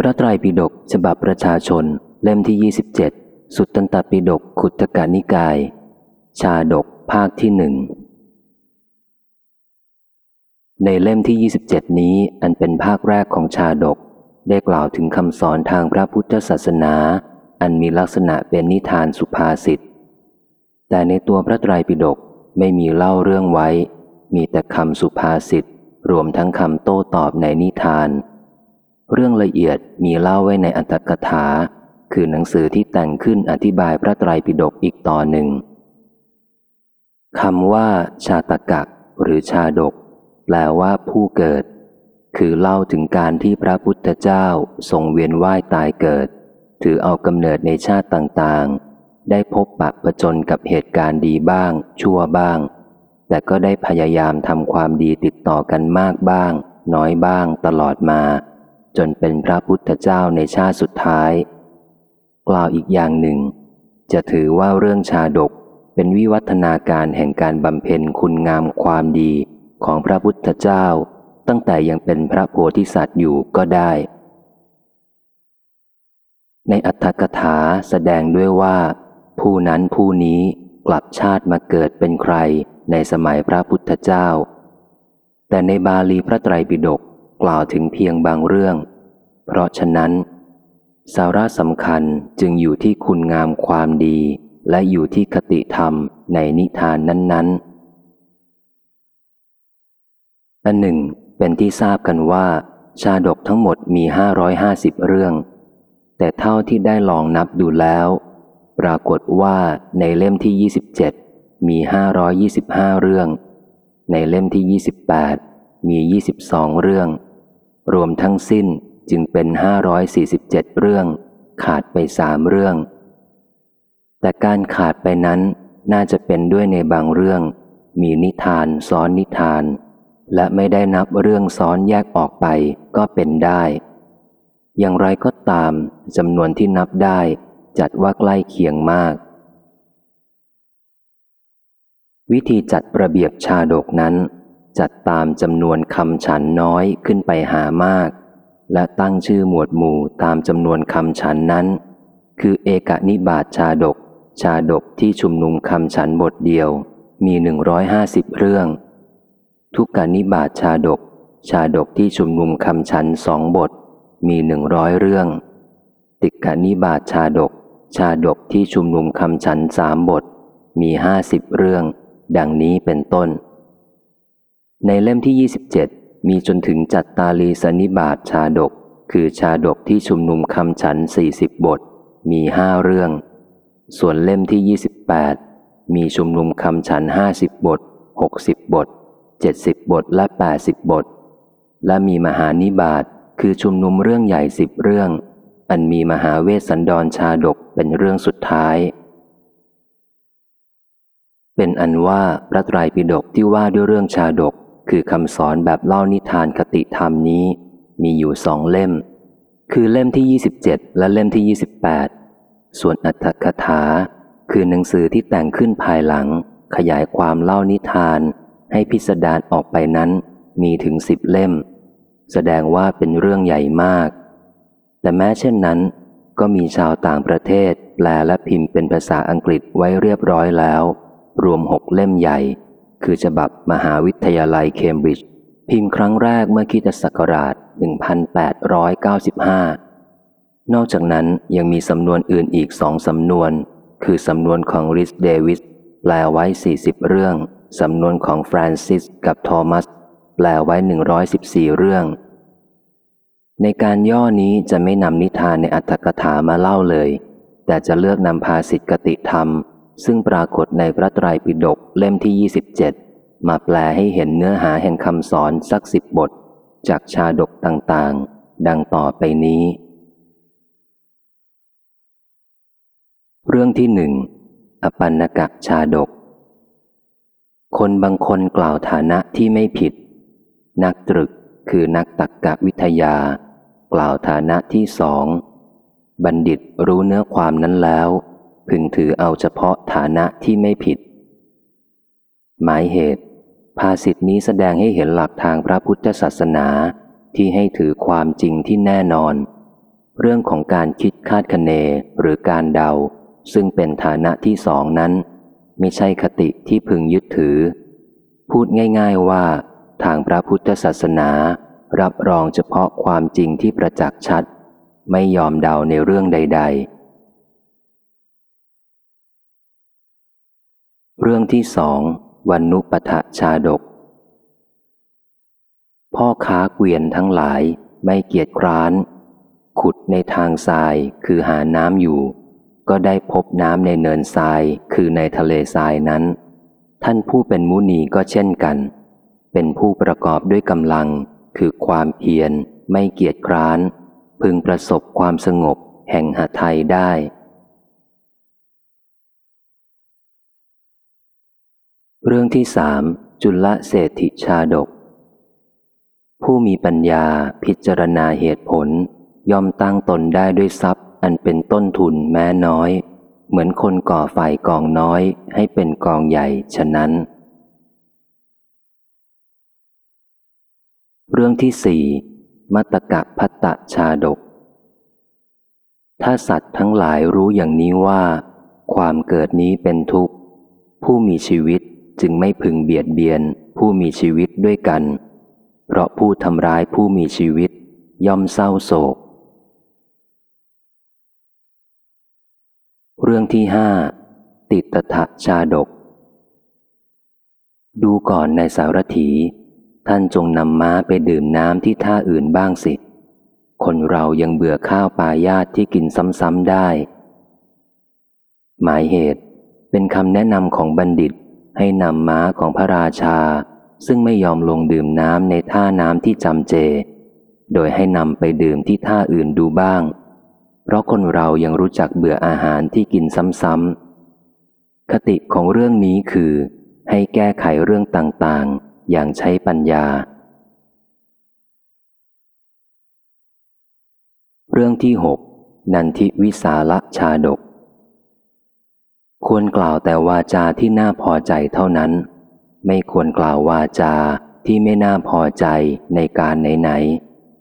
พระไตรปิฎกฉบับประชาชน เล่มที่ 27 สุตตันตปิฎกขุตกานิกาย ชาดกภาคที่หนึ่งในเล่มที่ 27 นี้อันเป็นภาคแรกของชาดก ได้กล่าวถึงคำสอนทางพระพุทธศาสนา อันมีลักษณะเป็นนิทานสุภาษิตแต่ในตัวพระไตรปิฎกไม่มีเล่าเรื่องไว้ มีแต่คำสุภาษิตรวมทั้งคำโต้ตอบในนิทาน เรื่องละเอียดมีเล่าไว้ในอัตถกถา คือหนังสือที่แต่งขึ้นอธิบายพระไตรปิฎกอีกต่อหนึ่งคำว่า ชาตกะหรือชาดก แปลว่าผู้เกิด คือเล่าถึงการที่พระพุทธเจ้าทรงเวียนว่ายตายเกิด ถือเอากำเนิดในชาติต่างๆ ได้พบปะประจนกับเหตุการณ์ดีบ้าง ชั่วบ้าง แต่ก็ได้พยายามทำความดีติดต่อกันมากบ้าง น้อยบ้างตลอดมา จนเป็นพระพุทธเจ้าในชาติสุดท้าย กล่าวอีกอย่างหนึ่ง จะถือว่าเรื่องชาดกเป็นวิวัฒนาการแห่งการบำเพ็ญคุณงามความดีของพระพุทธเจ้า ตั้งแต่ยังเป็นพระโพธิสัตว์อยู่ก็ได้ ในอัตถกถาแสดงด้วยว่า ผู้นั้นผู้นี้กลับชาติมาเกิดเป็นใครในสมัยพระพุทธเจ้า แต่ในบาลีพระไตรปิฎก กล่าวถึงเพียงบางเรื่อง เพราะฉะนั้น สาระสำคัญจึงอยู่ที่คุณงามความดี และอยู่ที่คติธรรมในนิทานนั้น ๆ อันหนึ่ง เป็นที่ทราบกันว่า ชาดกทั้งหมดมี 550 เรื่อง แต่เท่าที่ได้ลองนับดูแล้ว ปรากฏว่าในเล่มที่ 27 มี 525 เรื่อง ในเล่มที่ 28 มี 22 เรื่อง รวมทั้งสิ้นจึงเป็น 547 เรื่อง ขาดไปสามเรื่อง แต่การขาดไปนั้นน่าจะเป็นด้วยในบางเรื่อง มีนิทานซ้อนนิทาน และไม่ได้นับเรื่องซ้อนแยกออกไปก็เป็นได้ อย่างไรก็ตามจำนวนที่นับได้จัดว่าใกล้เคียงมาก วิธีจัดระเบียบชาดกนั้น จัดตามจำนวนคำฉันน้อยขึ้นไปหามาก และตั้งชื่อหมวดหมู่ตามจำนวนคำฉันนั้น คือเอกนิบาตชาดก ชาดกที่ชุมนุมคำฉันบทเดียว มีหนึ่งร้อยห้าสิบเรื่อง ทุกกนิบาตชาดก ชาดกที่ชุมนุมคำฉันสองบท มีหนึ่งร้อยเรื่อง ติกานิบาตชาดก ชาดกที่ชุมนุมคำฉันสามบท มีห้าสิบเรื่อง ดังนี้เป็นต้น ในเล่มที่ 27 มีจนถึงจัดตาลีสนิบาตชาดก คือชาดกที่ชุมนุมคำฉัน 40 บท มีห้าเรื่อง ส่วนเล่มที่ 28 มีชุมนุมคำฉัน 50 บท 60 บท 70 บทและ 80 บท และมีมหานิบาตคือชุมนุมเรื่องใหญ่สิบเรื่อง อันมีมหาเวสสันดรชาดกเป็นเรื่องสุดท้าย เป็นอันว่าพระไตรปิฎกที่ว่าด้วยเรื่องชาดก คือคำสอนแบบเล่านิทานคติธรรมนี้ มีอยู่สองเล่ม คือเล่มที่ 27 และเล่มที่ 28 ส่วนอัตถกถา คือหนังสือที่แต่งขึ้นภายหลัง ขยายความเล่านิทาน ให้พิสดารออกไปนั้นมีถึงสิบเล่ม แสดงว่าเป็นเรื่องใหญ่มาก แต่แม้เช่นนั้น ก็มีชาวต่างประเทศ แปลและพิมพ์เป็นภาษาอังกฤษไว้เรียบร้อยแล้ว รวมหกเล่มใหญ่ คือฉบับมหาวิทยาลัยเคมบริดจ์พิมพ์ครั้งแรกเมื่อคริสตศักราช 1895 นอกจากนั้นยังมีสำนวนอื่นอีกสองสำนวน คือสำนวนของริสเดวิสแปลไว้ 40 เรื่อง สำนวนของฟรานซิสกับโทมัสแปลไว้ 114 เรื่อง ในการย่อนี้จะไม่นำนิทานในอัตถกถามาเล่าเลย แต่จะเลือกนำภาสิทธิกติธรรม ซึ่งปรากฏในพระไตรปิฎกเล่มที่ 27 มาแปลให้เห็นเนื้อหาแห่งคำสอนสักสิบบท จากชาดกต่างๆ ดังต่อไปนี้ เรื่องที่หนึ่งอปันนกะชาดก คนบางคนกล่าวฐานะที่ไม่ผิด นักตรึกคือนักตักกะวิทยา กล่าวฐานะที่สอง บัณฑิตรู้เนื้อความนั้นแล้ว พึงถือเอาเฉพาะฐานะที่ไม่ผิด หมายเหตุ ภาษิตนี้แสดงให้เห็นหลักทางพระพุทธศาสนาที่ให้ถือความจริงที่แน่นอน เรื่องของการคิดคาดคะเนหรือการเดา ซึ่งเป็นฐานะที่สองนั้น ไม่ใช่คติที่พึงยึดถือ พูดง่าย ๆว่า ทางพระพุทธศาสนา รับรองเฉพาะความจริงที่ประจักษ์ชัด ไม่ยอมเดาในเรื่องใด ๆ เรื่องที่สองวันนุปทะชาดก พ่อค้าเกวียนทั้งหลายไม่เกียจคร้าน ขุดในทางทรายคือหาน้ำอยู่ ก็ได้พบน้ำในเนินทรายคือในทะเลทรายนั้น ท่านผู้เป็นมุนีก็เช่นกัน เป็นผู้ประกอบด้วยกำลัง คือความเพียรไม่เกียจคร้าน พึงประสบความสงบแห่งหาไทยได้ เรื่องที่สามจุลเศรษฐิชาดก ผู้มีปัญญาพิจารณาเหตุผล ย่อมตั้งตนได้ด้วยทรัพย์ อันเป็นต้นทุนแม้น้อย เหมือนคนก่อไฟกองน้อยให้เป็นกองใหญ่ฉะนั้น เรื่องที่สี่มัตตกะพัตตชาดก ถ้าสัตว์ทั้งหลายรู้อย่างนี้ว่า ความเกิดนี้เป็นทุกข์ ผู้มีชีวิต จึงไม่พึงเบียดเบียนผู้มีชีวิตด้วยกัน เพราะผู้ทำร้ายผู้มีชีวิตย่อมเศร้าโศก เรื่องที่ห้าติตถะชาดก ดูก่อนในสารถี ท่านจงนำม้าไปดื่มน้ำที่ท่าอื่นบ้างสิ คนเรายังเบื่อข้าวปลายาตที่กินซ้ำๆได้ หมายเหตุเป็นคำแนะนำของบัณฑิต ให้นำม้าของพระราชา ซึ่งไม่ยอมลงดื่มน้ำในท่าน้ำที่จำเจ โดยให้นำไปดื่มที่ท่าอื่นดูบ้าง เพราะคนเรายังรู้จักเบื่ออาหารที่กินซ้ำๆ คติของเรื่องนี้คือ ให้แก้ไขเรื่องต่างๆ อย่างใช้ปัญญา เรื่องที่หกนันทิวิสาละชาดก ควรกล่าวแต่วาจาที่น่าพอใจเท่านั้น ไม่ควรกล่าววาจาที่ไม่น่าพอใจในการไหน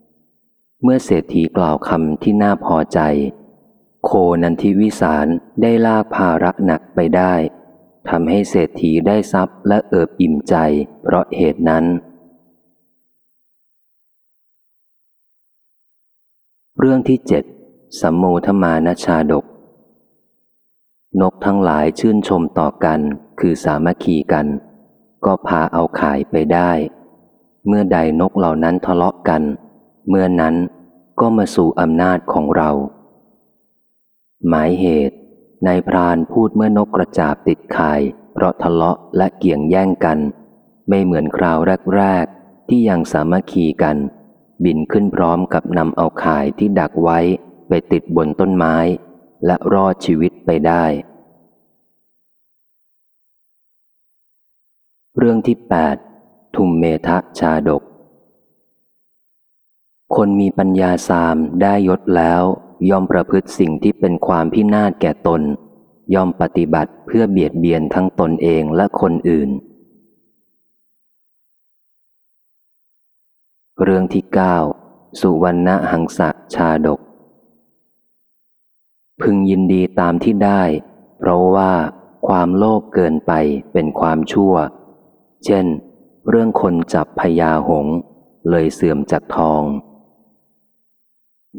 ๆ เมื่อเศรษฐีกล่าวคำที่น่าพอใจ โคนันทิวิสารได้ลากภาระหนักไปได้ทำให้เศรษฐีได้ทรัพย์และเอิบอิ่มใจ เพราะเหตุนั้น เรื่องที่เจ็ดสัมโมทมานชาดก นกทั้งหลายชื่นชมต่อกัน คือสามัคคีกัน ก็พาเอาขายไปได้ เมื่อใดนกเหล่านั้นทะเลาะกัน เมื่อนั้นก็มาสู่อำนาจของเรา หมายเหตุนายพรานพูดเมื่อนกกระจาบติดข่าย เพราะทะเลาะและเกี่ยงแย่งกัน ไม่เหมือนคราวแรก ๆ ที่ยังสามัคคีกัน บินขึ้นพร้อมกับนำเอาข่ายที่ดักไว้ไปติดบนต้นไม้ และรอดชีวิตไปได้ เรื่องที่ 8 ทุมเมทะชาดก คนมีปัญญาสามได้ยศแล้ว ย่อมประพฤติสิ่งที่เป็นความพินาศแก่ตน ย่อมปฏิบัติเพื่อเบียดเบียนทั้งตนเองและคนอื่น เรื่องที่เก้าสุวรรณหังสะชาดก พึงยินดีตามที่ได้ เพราะว่าความโลภเกินไปเป็นความชั่ว เช่น เรื่องคนจับพญาหง เลยเสื่อมจากทอง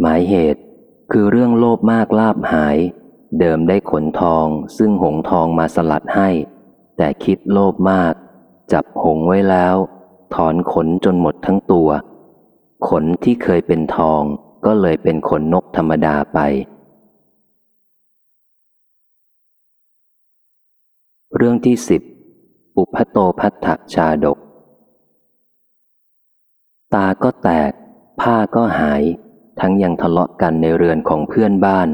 หมายเหตุคือเรื่องโลภมากลาบหาย เดิมได้ขนทองซึ่งหงทองมาสลัดให้ แต่คิดโลภมาก จับหงไว้แล้ว ถอนขนจนหมดทั้งตัว ขนที่เคยเป็นทองก็เลยเป็นขนนกธรรมดาไป เรื่องที่สิบ อุพโตพัทธชาดก ตาก็แตก ผ้าก็หาย ทั้งยังทะเลาะกันในเรือนของเพื่อนบ้าน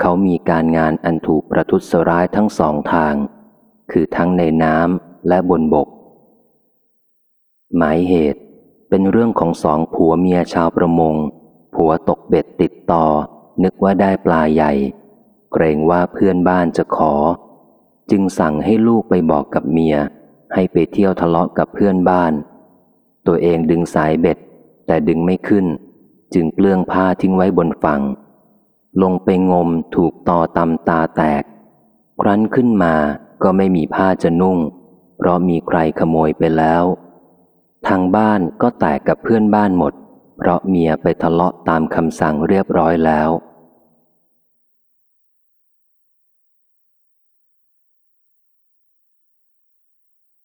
เขามีการงานอันถูกประทุษร้ายทั้งสองทาง คือทั้งในน้ำและบนบก หมายเหตุเป็นเรื่องของสองผัวเมียชาวประมง ผัวตกเบ็ดติดต่อ นึกว่าได้ปลาใหญ่ เกรงว่าเพื่อนบ้านจะขอ จึงสั่งให้ลูกไปบอกกับเมีย ให้ไปเที่ยวทะเลาะกับเพื่อนบ้าน ตัวเองดึงสายเบ็ด แต่ดึงไม่ขึ้น จึงเปลื้องผ้าทิ้งไว้บนฝั่ง ลงไปงมถูกต่อตำตาแตก ครั้นขึ้นมาก็ไม่มีผ้าจะนุ่ง เพราะมีใครขโมยไปแล้ว ทางบ้านก็แตกกับเพื่อนบ้านหมด เพราะเมียไปทะเลาะตามคำสั่งเรียบร้อยแล้ว